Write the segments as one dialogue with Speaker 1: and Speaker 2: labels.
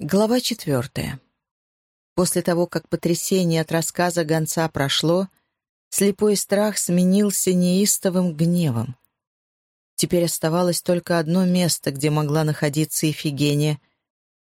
Speaker 1: Глава четвертая. После того, как потрясение от рассказа гонца прошло, слепой страх сменился неистовым гневом. Теперь оставалось только одно место, где могла находиться Ифигения.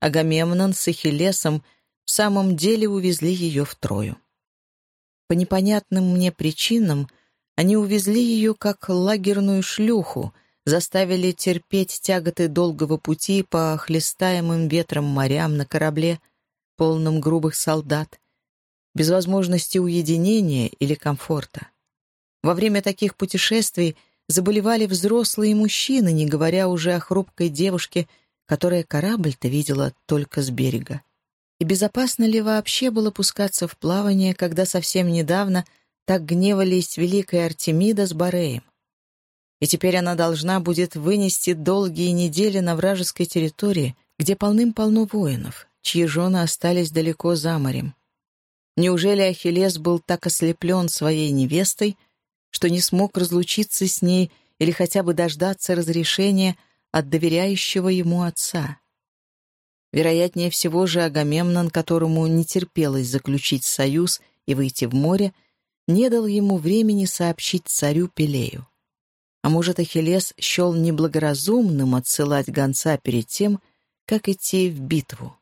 Speaker 1: Агамемнон с Ахиллесом в самом деле увезли ее в Трою. По непонятным мне причинам они увезли ее как лагерную шлюху — заставили терпеть тяготы долгого пути по хлестаемым ветром морям на корабле, полном грубых солдат, без возможности уединения или комфорта. Во время таких путешествий заболевали взрослые мужчины, не говоря уже о хрупкой девушке, которая корабль-то видела только с берега. И безопасно ли вообще было пускаться в плавание, когда совсем недавно так гневались великая Артемида с Бореем? И теперь она должна будет вынести долгие недели на вражеской территории, где полным-полно воинов, чьи жены остались далеко за морем. Неужели Ахиллес был так ослеплен своей невестой, что не смог разлучиться с ней или хотя бы дождаться разрешения от доверяющего ему отца? Вероятнее всего же Агамемнон, которому не терпелось заключить союз и выйти в море, не дал ему времени сообщить царю Пелею. А может, Ахиллес счел неблагоразумным отсылать гонца перед тем, как идти в битву?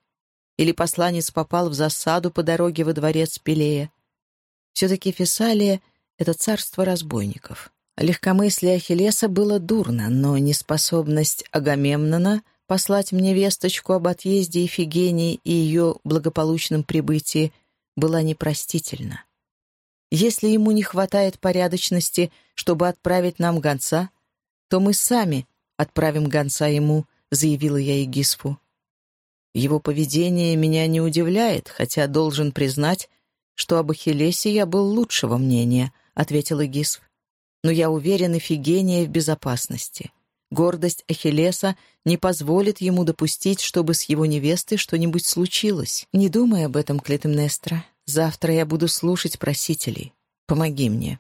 Speaker 1: Или посланец попал в засаду по дороге во дворец Пелея? Все-таки Фессалия — это царство разбойников. Легкомыслие Ахиллеса было дурно, но неспособность Агамемнона послать мне весточку об отъезде Ифигении и ее благополучном прибытии была непростительна. Если ему не хватает порядочности, чтобы отправить нам гонца, то мы сами отправим гонца ему», — заявила я Егисфу. Его поведение меня не удивляет, хотя должен признать, что об Ахиллесе я был лучшего мнения, — ответил Эгисф. Но я уверен, Эфигения в безопасности. Гордость Ахиллеса не позволит ему допустить, чтобы с его невестой что-нибудь случилось. Не думай об этом, Клетемнестра. Завтра я буду слушать просителей. Помоги мне.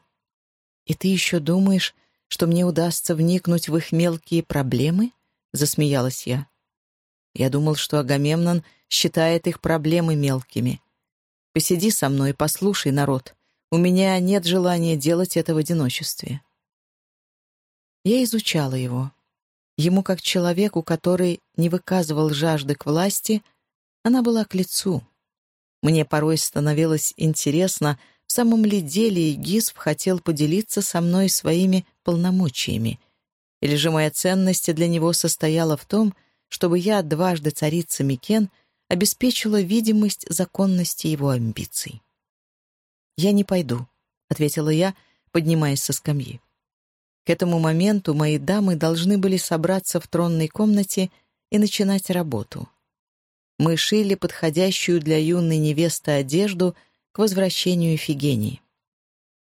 Speaker 1: И ты еще думаешь, что мне удастся вникнуть в их мелкие проблемы? Засмеялась я. Я думал, что Агамемнон считает их проблемы мелкими. Посиди со мной и послушай, народ. У меня нет желания делать это в одиночестве. Я изучала его. Ему, как человеку, который не выказывал жажды к власти, она была к лицу. Мне порой становилось интересно, в самом ли деле Гизв хотел поделиться со мной своими полномочиями, или же моя ценность для него состояла в том, чтобы я, дважды царица Микен, обеспечила видимость законности его амбиций. «Я не пойду», — ответила я, поднимаясь со скамьи. К этому моменту мои дамы должны были собраться в тронной комнате и начинать работу. Мы шили подходящую для юной невесты одежду к возвращению Эфигении.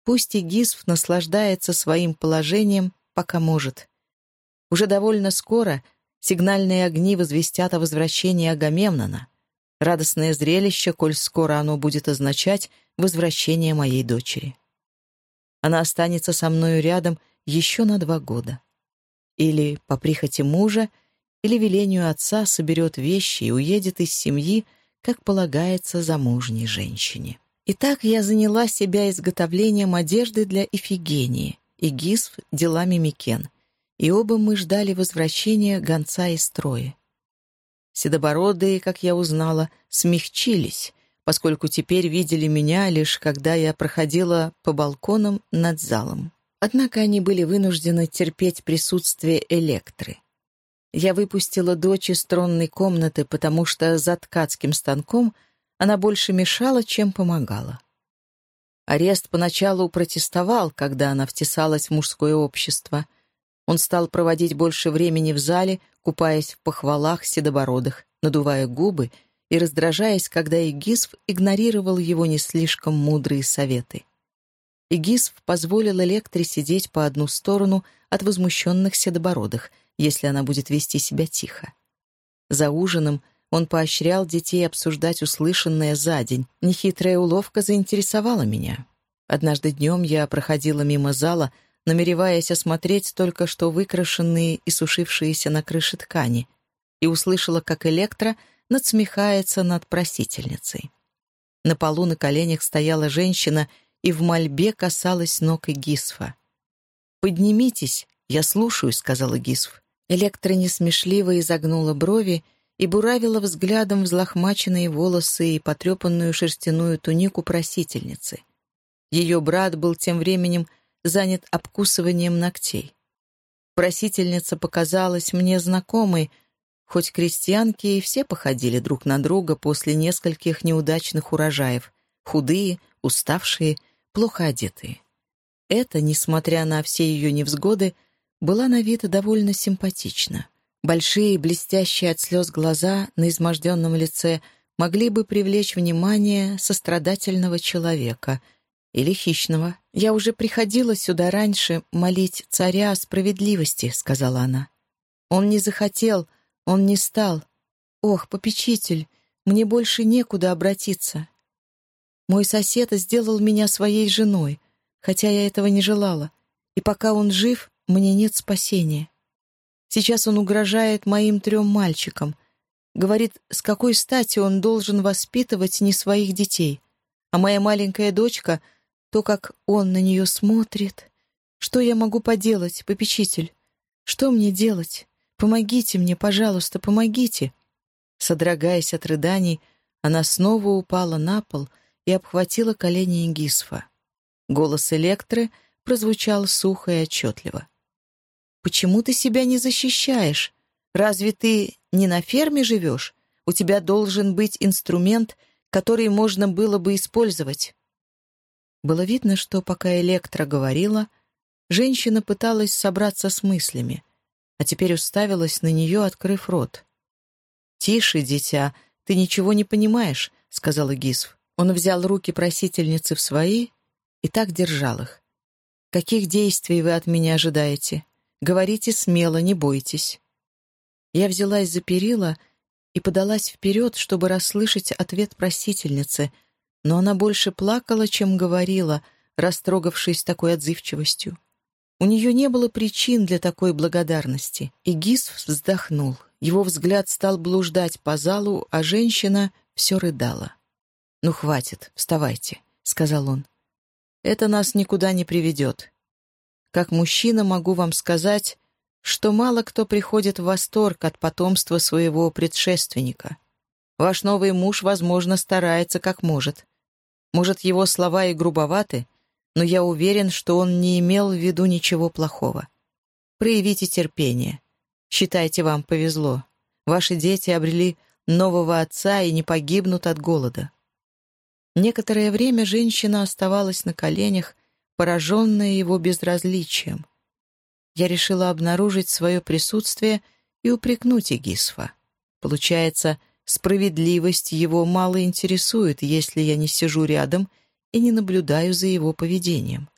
Speaker 1: Пусть и Гисф наслаждается своим положением, пока может. Уже довольно скоро сигнальные огни возвестят о возвращении Агамемнона. Радостное зрелище, коль скоро оно будет означать возвращение моей дочери. Она останется со мною рядом еще на два года. Или, по прихоти мужа, или велению отца соберет вещи и уедет из семьи, как полагается замужней женщине. Итак, я заняла себя изготовлением одежды для Ифигении и Гисф делами Микен, и оба мы ждали возвращения гонца из строя. Седобородые, как я узнала, смягчились, поскольку теперь видели меня лишь когда я проходила по балконам над залом. Однако они были вынуждены терпеть присутствие электры. Я выпустила дочь из тронной комнаты, потому что за ткацким станком она больше мешала, чем помогала. Арест поначалу протестовал, когда она втесалась в мужское общество. Он стал проводить больше времени в зале, купаясь в похвалах седобородых, надувая губы и раздражаясь, когда Игисф игнорировал его не слишком мудрые советы. Игисф позволил Электре сидеть по одну сторону от возмущенных седобородых — если она будет вести себя тихо. За ужином он поощрял детей обсуждать услышанное за день. Нехитрая уловка заинтересовала меня. Однажды днем я проходила мимо зала, намереваясь осмотреть только что выкрашенные и сушившиеся на крыше ткани, и услышала, как Электра надсмехается над просительницей. На полу на коленях стояла женщина и в мольбе касалась ног Игисфа. «Поднимитесь, я слушаю», — сказала Гисф. Электра несмешливо изогнула брови и буравила взглядом взлохмаченные волосы и потрепанную шерстяную тунику просительницы. Ее брат был тем временем занят обкусыванием ногтей. Просительница показалась мне знакомой, хоть крестьянки и все походили друг на друга после нескольких неудачных урожаев, худые, уставшие, плохо одетые. Это, несмотря на все ее невзгоды, была на вид довольно симпатична. Большие, блестящие от слез глаза на изможденном лице могли бы привлечь внимание сострадательного человека или хищного. «Я уже приходила сюда раньше молить царя о справедливости», — сказала она. «Он не захотел, он не стал. Ох, попечитель, мне больше некуда обратиться. Мой сосед сделал меня своей женой, хотя я этого не желала, и пока он жив, мне нет спасения. Сейчас он угрожает моим трем мальчикам. Говорит, с какой стати он должен воспитывать не своих детей. А моя маленькая дочка, то, как он на нее смотрит... Что я могу поделать, попечитель? Что мне делать? Помогите мне, пожалуйста, помогите!» Содрогаясь от рыданий, она снова упала на пол и обхватила колени Ингисфа. Голос Электры прозвучал сухо и отчетливо. Почему ты себя не защищаешь? Разве ты не на ферме живешь? У тебя должен быть инструмент, который можно было бы использовать». Было видно, что пока Электра говорила, женщина пыталась собраться с мыслями, а теперь уставилась на нее, открыв рот. «Тише, дитя, ты ничего не понимаешь», — сказала Гисв. Он взял руки просительницы в свои и так держал их. «Каких действий вы от меня ожидаете? Говорите смело, не бойтесь». Я взялась за перила и подалась вперед, чтобы расслышать ответ просительницы, но она больше плакала, чем говорила, растрогавшись такой отзывчивостью. У нее не было причин для такой благодарности, и Гис вздохнул. Его взгляд стал блуждать по залу, а женщина все рыдала. «Ну, хватит, вставайте», — сказал он. «Это нас никуда не приведет. Как мужчина могу вам сказать, что мало кто приходит в восторг от потомства своего предшественника. Ваш новый муж, возможно, старается как может. Может, его слова и грубоваты, но я уверен, что он не имел в виду ничего плохого. Проявите терпение. Считайте, вам повезло. Ваши дети обрели нового отца и не погибнут от голода. Некоторое время женщина оставалась на коленях, пораженная его безразличием. Я решила обнаружить свое присутствие и упрекнуть Эгисфа. Получается, справедливость его мало интересует, если я не сижу рядом и не наблюдаю за его поведением.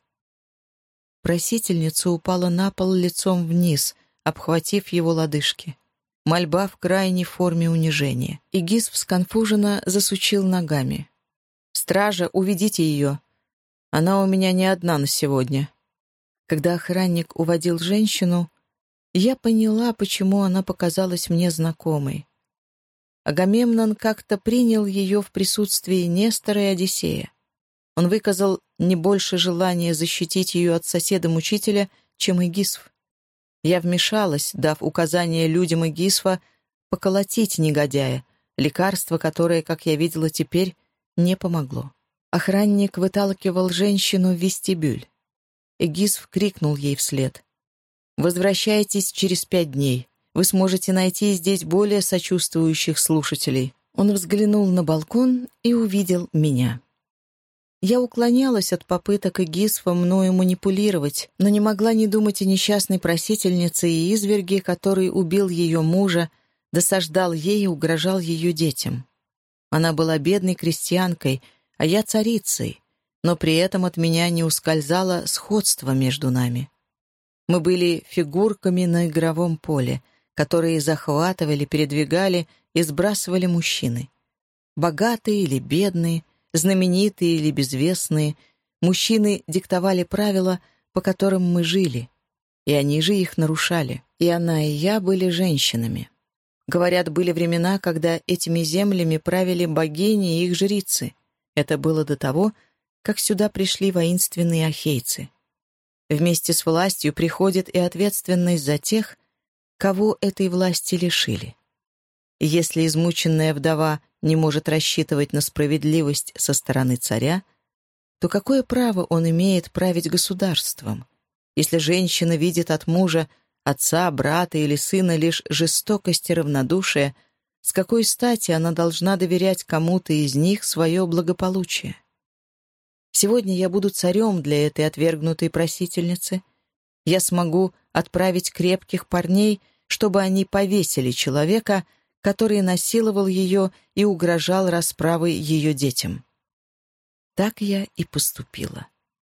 Speaker 1: Просительница упала на пол лицом вниз, обхватив его лодыжки. Мольба в крайней форме унижения. Игисф сконфуженно засучил ногами. «Стража, уведите ее!» Она у меня не одна на сегодня. Когда охранник уводил женщину, я поняла, почему она показалась мне знакомой. Агамемнон как-то принял ее в присутствии Нестора и Одиссея. Он выказал не больше желания защитить ее от соседа-мучителя, чем Игисф. Я вмешалась, дав указание людям Игисфа поколотить негодяя, лекарство, которое, как я видела теперь, не помогло. Охранник выталкивал женщину в вестибюль. Эгисф крикнул ей вслед. «Возвращайтесь через пять дней. Вы сможете найти здесь более сочувствующих слушателей». Он взглянул на балкон и увидел меня. Я уклонялась от попыток Эгисфа мною манипулировать, но не могла не думать о несчастной просительнице и изверге, который убил ее мужа, досаждал ей и угрожал ее детям. Она была бедной крестьянкой — а я царицей, но при этом от меня не ускользало сходство между нами. Мы были фигурками на игровом поле, которые захватывали, передвигали и сбрасывали мужчины. Богатые или бедные, знаменитые или безвестные, мужчины диктовали правила, по которым мы жили, и они же их нарушали. И она, и я были женщинами. Говорят, были времена, когда этими землями правили богини и их жрицы. Это было до того, как сюда пришли воинственные ахейцы. Вместе с властью приходит и ответственность за тех, кого этой власти лишили. Если измученная вдова не может рассчитывать на справедливость со стороны царя, то какое право он имеет править государством? Если женщина видит от мужа, отца, брата или сына лишь жестокость и равнодушие, с какой стати она должна доверять кому-то из них свое благополучие? Сегодня я буду царем для этой отвергнутой просительницы. Я смогу отправить крепких парней, чтобы они повесили человека, который насиловал ее и угрожал расправой ее детям. Так я и поступила.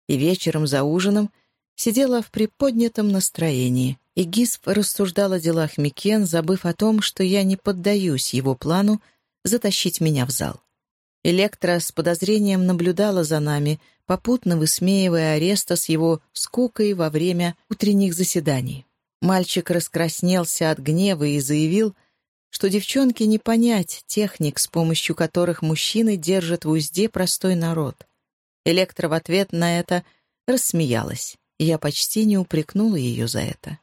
Speaker 1: И вечером за ужином сидела в приподнятом настроении, и Гисп рассуждал о делах Микен, забыв о том, что я не поддаюсь его плану затащить меня в зал. Электра с подозрением наблюдала за нами, попутно высмеивая ареста с его скукой во время утренних заседаний. Мальчик раскраснелся от гнева и заявил, что девчонке не понять техник, с помощью которых мужчины держат в узде простой народ. Электра в ответ на это рассмеялась, и я почти не упрекнула ее за это.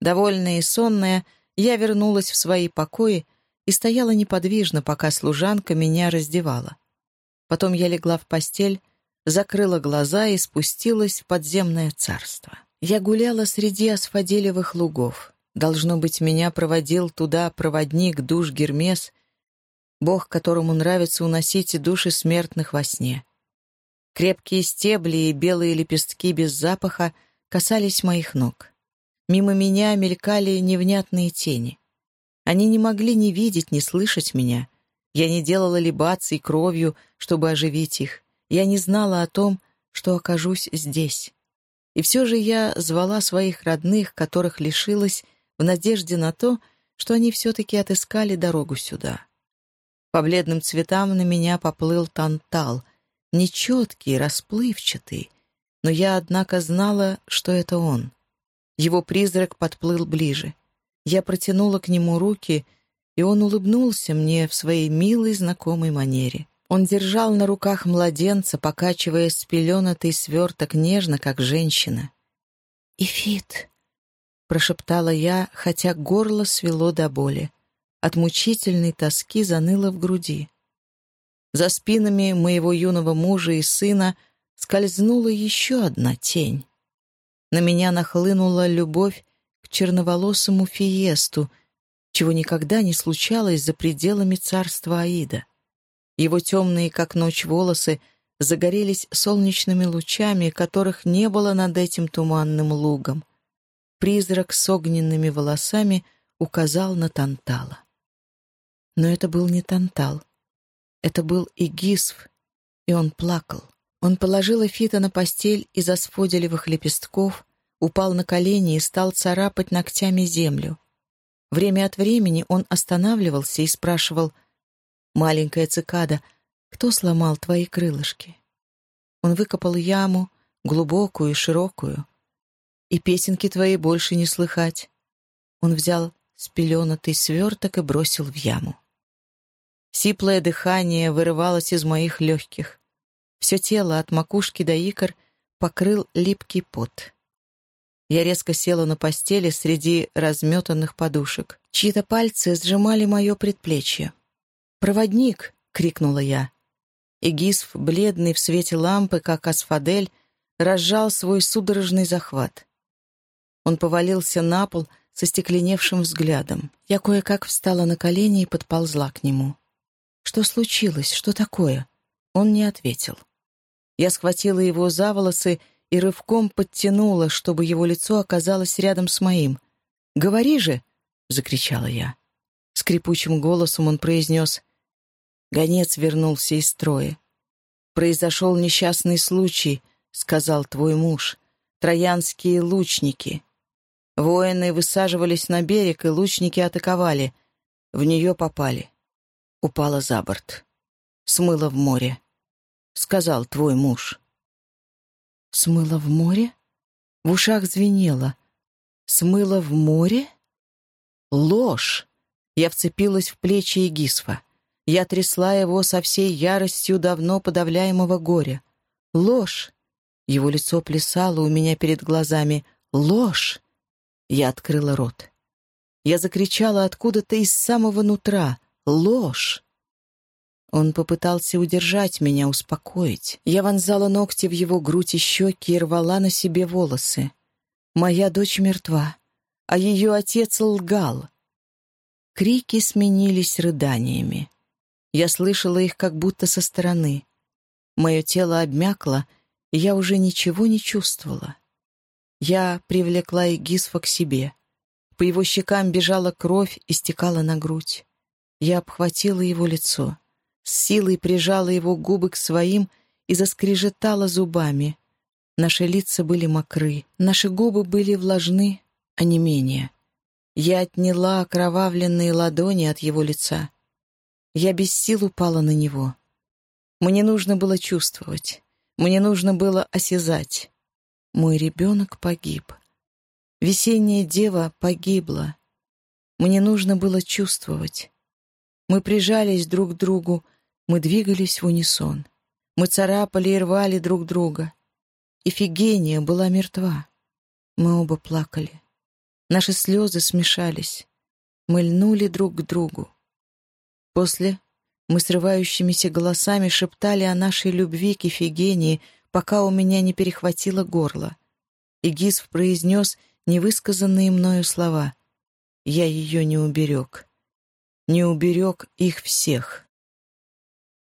Speaker 1: Довольная и сонная, я вернулась в свои покои, и стояла неподвижно, пока служанка меня раздевала. Потом я легла в постель, закрыла глаза и спустилась в подземное царство. Я гуляла среди асфаделевых лугов. Должно быть, меня проводил туда проводник душ Гермес, бог, которому нравится уносить души смертных во сне. Крепкие стебли и белые лепестки без запаха касались моих ног. Мимо меня мелькали невнятные тени. Они не могли ни видеть, ни слышать меня. Я не делала либаций кровью, чтобы оживить их. Я не знала о том, что окажусь здесь. И все же я звала своих родных, которых лишилась, в надежде на то, что они все-таки отыскали дорогу сюда. По бледным цветам на меня поплыл тантал, нечеткий, расплывчатый, но я, однако, знала, что это он. Его призрак подплыл ближе — я протянула к нему руки, и он улыбнулся мне в своей милой знакомой манере. Он держал на руках младенца, покачивая спеленатый сверток нежно, как женщина. «Ифит!» — прошептала я, хотя горло свело до боли. От мучительной тоски заныло в груди. За спинами моего юного мужа и сына скользнула еще одна тень. На меня нахлынула любовь к черноволосому Фиесту, чего никогда не случалось за пределами царства Аида. Его темные, как ночь, волосы загорелись солнечными лучами, которых не было над этим туманным лугом. Призрак с огненными волосами указал на Тантала. Но это был не Тантал. Это был Игисф, и он плакал. Он положил Эфита на постель из асфоделевых лепестков, упал на колени и стал царапать ногтями землю. Время от времени он останавливался и спрашивал «Маленькая цикада, кто сломал твои крылышки?» Он выкопал яму, глубокую и широкую. «И песенки твои больше не слыхать». Он взял спеленатый сверток и бросил в яму. Сиплое дыхание вырывалось из моих легких. Все тело от макушки до икр покрыл липкий пот. Я резко села на постели среди разметанных подушек. Чьи-то пальцы сжимали мое предплечье. «Проводник!» — крикнула я. Игисф, бледный в свете лампы, как асфадель, разжал свой судорожный захват. Он повалился на пол со стекленевшим взглядом. Я кое-как встала на колени и подползла к нему. «Что случилось? Что такое?» Он не ответил. Я схватила его за волосы и рывком подтянула, чтобы его лицо оказалось рядом с моим. «Говори же!» — закричала я. Скрипучим голосом он произнес. Гонец вернулся из строя. «Произошел несчастный случай», — сказал твой муж. «Троянские лучники». Воины высаживались на берег, и лучники атаковали. В нее попали. Упала за борт. Смыла в море. Сказал твой муж. Смыло в море? В ушах звенело. Смыло в море? Ложь! Я вцепилась в плечи Игисфа. Я трясла его со всей яростью давно подавляемого горя. Ложь! Его лицо плясало у меня перед глазами. Ложь! Я открыла рот. Я закричала откуда-то из самого нутра. Ложь! Он попытался удержать меня, успокоить. Я вонзала ногти в его грудь и щеки и рвала на себе волосы. Моя дочь мертва, а ее отец лгал. Крики сменились рыданиями. Я слышала их как будто со стороны. Мое тело обмякло, и я уже ничего не чувствовала. Я привлекла Игисфа к себе. По его щекам бежала кровь и стекала на грудь. Я обхватила его лицо с силой прижала его губы к своим и заскрежетала зубами. Наши лица были мокры, наши губы были влажны, а не менее. Я отняла окровавленные ладони от его лица. Я без сил упала на него. Мне нужно было чувствовать. Мне нужно было осязать. Мой ребенок погиб. Весенняя дева погибла. Мне нужно было чувствовать. Мы прижались друг к другу, мы двигались в унисон. Мы царапали и рвали друг друга. Ифигения была мертва. Мы оба плакали. Наши слезы смешались. Мы льнули друг к другу. После мы срывающимися голосами шептали о нашей любви к Ифигении, пока у меня не перехватило горло. И Гизв произнес невысказанные мною слова. Я ее не уберег. Не уберег их всех.